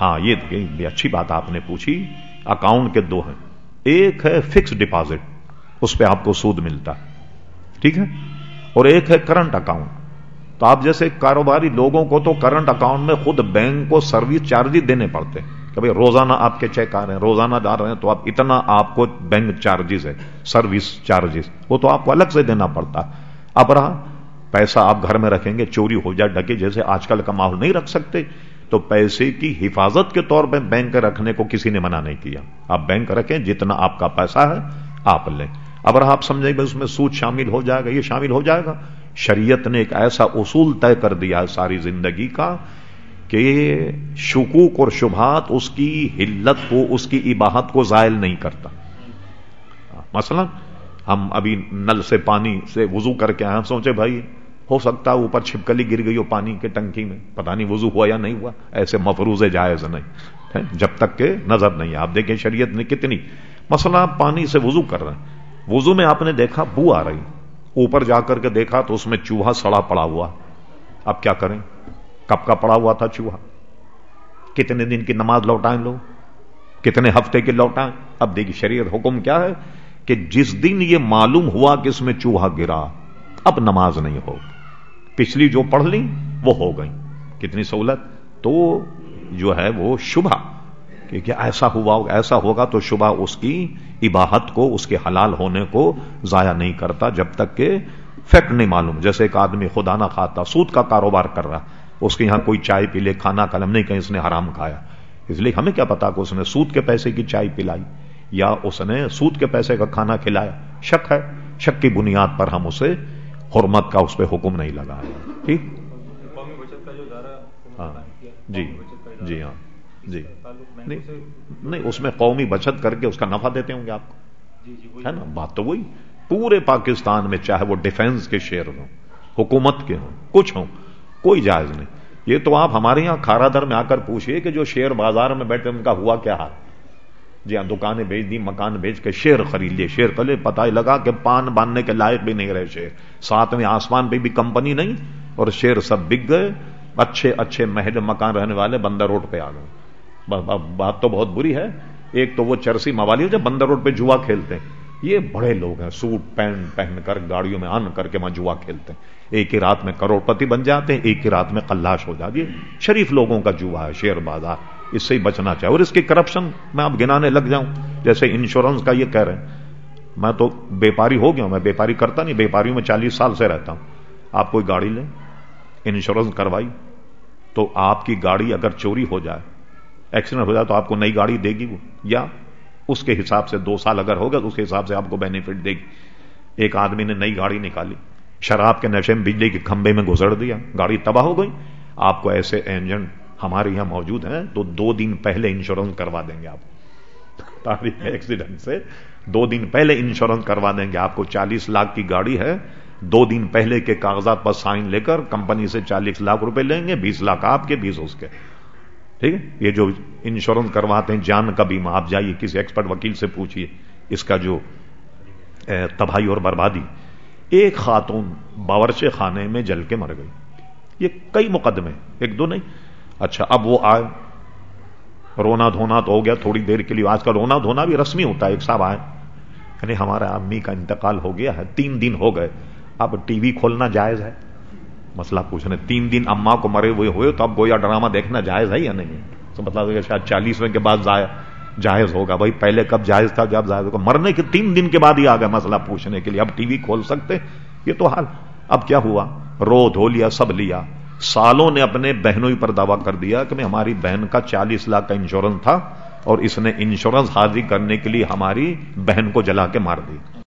ہاں یہ اچھی بات آپ نے پوچھی۔ اکاؤنٹ کے دو ہیں۔ ایک ہے فکس ڈپازٹ، اس پہ آپ کو سود ملتا۔ ہے ٹھیک ہے؟ اور ایک ہے کرنٹ اکاؤنٹ۔ تو آپ جیسے کاروباری لوگوں کو تو کرنٹ اکاؤنٹ میں خود بینک کو سروس چارجز دینے پڑتے ہیں۔ کہ بھائی روزانہ آپ کے چیک آ رہے ہیں، روزانہ ڈال رہے ہیں تو آپ، اتنا آپ کو بینک چارجز ہے، سروس چارجز، وہ تو آپ کو الگ سے دینا پڑتا۔ اب رہا، پیسہ آپ گھر میں رکھیں گے، چوری ہو جائے ڈکے جیسے آج کل کا ماحول نہیں رکھ سکتے۔ تو پیسے کی حفاظت کے طور پہ بینک رکھنے کو کسی نے منع نہیں کیا۔ آپ بینک رکھیں، جتنا آپ کا پیسہ ہے، آپ لیں۔ اب آپ سمجھیں گے اس میں سود شامل ہو جائے گا، یہ شامل ہو جائے گا۔ شریعت نے ایک ایسا اصول طے کر دیا ہے ساری زندگی کا کہ شکوک اور شبہات اس کی حلت کو، اس کی عباہت کو زائل نہیں کرتا۔ مثلا ہم ابھی نل سے پانی سے وضو کر کے آئے سوچے بھائی ہو سکتا ہے اوپر چھپکلی گر گئی ہو پانی کے ٹنکی میں، پتہ نہیں وضو ہوا یا نہیں ہوا، ایسے مفروض جائز نہیں۔ جب تک کہ نظر نہیں آپ دیکھیں شریعت نے کتنی مسئلہ آپ پانی سے وضو کر رہے ہیں، وضو میں آپ نے دیکھا بو آ رہی اوپر جا کر کے دیکھا تو اس میں چوہا سڑا پڑا ہوا اب کیا کریں؟ کب کا پڑا ہوا تھا چوہا؟ کتنے دن کی نماز لوٹائیں لو کتنے ہفتے کی لوٹائیں؟ اب دیکھیے شریعت حکم کیا ہے کہ جس دن یہ معلوم ہوا کہ اس میں چوہا گرا، اب نماز نہیں ہو پچھلی جو پڑھ لی وہ ہو گئی کتنی سہولت؟ تو جو ہے وہ شبہ۔ کہ ایسا ہوا، ایسا ہوگا تو شبہ اس کی عباہت کو، اس کے حلال ہونے کو ضائع نہیں کرتا، جب تک کہ فیکٹ نہیں معلوم۔ جیسے ایک آدمی خدا نہ کھاتا سود کا کاروبار کر رہا، اس کے یہاں کوئی چائے پی لے، کھانا قلم نہیں، کہیں اس نے حرام کھایا۔ اس لیے ہمیں کیا پتا کہ اس نے سود کے پیسے کی چائے پلائی، یا اس نے سود کے پیسے کا کھانا کھلایا۔ شک ہے، شک کی بنیاد پر ہم اسے حرمت کا اس پہ حکم نہیں لگا۔ ٹھیک؟ ہاں۔ جی۔ جی ہاں۔ جی۔ نہیں اس میں قومی بچت کر کے اس کا نفع دیتے ہوں گے آپ کو۔ ہے نا؟ بات تو وہی۔ پورے پاکستان میں چاہے وہ ڈیفینس کے شیئر ہوں، حکومت کے ہوں، کچھ ہوں، کوئی جائز نہیں۔ یہ تو آپ ہمارے یہاں کھارا در میں آ کر پوچھئے کہ جو شیئر بازار میں بیٹھے، ان کا ہوا کیا حال؟ جی ہاں دکانیں بیچ دی، مکان بیچ کے شیئر خرید لیے شیئر کر لے پتا ہی لگا کہ پان باندھنے کے لائق بھی نہیں رہے شیئر ساتھ میں آسمان پہ بھی کمپنی نہیں اور شیئر سب بک گئے۔ اچھے اچھے محل مکان رہنے والے بندر روڈ پہ آ گئے۔ بات تو بہت بری ہے۔ ایک تو وہ چرسی موالی ہو جب بندر روڈ پہ جوا کھیلتے ہیں۔ یہ بڑے لوگ ہیں۔ سوٹ پینٹ پہن کر گاڑیوں میں آن کر کے وہاں جوا کھیلتے ہیں۔ ایک ہی رات میں کروڑ پتی بن جاتے ہیں، ایک ہی رات میں کلاش ہو جاتی ہے۔ شریف لوگوں کا جوا ہے شیئر بازار۔ اس سے ہی بچنا چاہے اور اس کی کرپشن میں اب گنانے لگ جاؤں۔ جیسے انشورنس کا یہ کہہ رہے ہیں۔ میں تو بیپاری ہو گیا ہوں، میں بیپاری کرتا نہیں، بیپاریوں میں چالیس سال سے رہتا ہوں۔ آپ کوئی گاڑی لیں؟ انشورنس کروائی۔ تو آپ کی گاڑی اگر چوری ہو جائے ایکسیڈنٹ ہو جائے، تو آپ کو نئی گاڑی دے گی وہ۔ یا اس کے حساب سے دو سال اگر ہوگا، تو اس کے حساب سے آپ کو بینیفٹ دے گی۔ ایک آدمی نے نئی گاڑی نکالی، شراب کے نشے میں بجلی کے کھمبے میں گزر دیا، گاڑی تباہ ہو گئی۔ آپ کو ایسے انجن ہمارے یہاں موجود ہیں، تو دو دن پہلے انشورنس کروا دیں گے آپ تاریخ ایکسیڈنٹ سے دو دن پہلے انشورنس کروا دیں گے۔ آپ کو چالیس لاکھ کی گاڑی ہے۔ دو دن پہلے کے کاغذات پر سائن لے کر کمپنی سے چالیس لاکھ روپے لیں گے، بیس لاکھ آپ کے، بیس اس کے۔ ٹھیک ہے؟ یہ جو انشورنس کرواتے ہیں، جان کا بیمہ۔ آپ جائیے، کسی ایکسپرٹ وکیل سے پوچھیے۔ اس کا جو تباہی اور بربادی۔ ایک خاتون باورچے خانے میں جل کے مر گئی۔ یہ کئی مقدمے، ایک دو نہیں۔ اچھا اب وہ آئے۔ رونا دھونا تو ہو گیا تھوڑی دیر کے لیے۔ آج کل رونا دھونا بھی رسمی ہوتا ہے، ایک صاحب آئے۔ یعنی ہمارا امی کا انتقال ہو گیا ہے، تین دن ہو گئے۔ اب ٹی وی کھولنا جائز ہے۔ مسئلہ پوچھ رہے تین دن اما کو مرے ہوئے ہوئے تو اب گویا ڈرامہ دیکھنا جائز ہے یا نہیں؟ تو مطلب شاید چالیسویں کے بعد جائز ہوگا۔ بھائی، پہلے کب جائز تھا؟ جب جائز ہوگا۔ مرنے کے تین دن کے بعد ہی آ گیا مسئلہ پوچھنے کے لیے۔ اب ٹی وی کھول سکتے؟ یہ تو حال۔ اب کیا ہوا؟ رو دھو لیا، سب لیا۔ سالوں نے اپنے بہنوں پر دعویٰ کر دیا کہ میں ہماری بہن کا چالیس لاکھ کا انشورنس تھا اور اس نے انشورنس حاضری کرنے کے لیے ہماری بہن کو جلا کے مار دی۔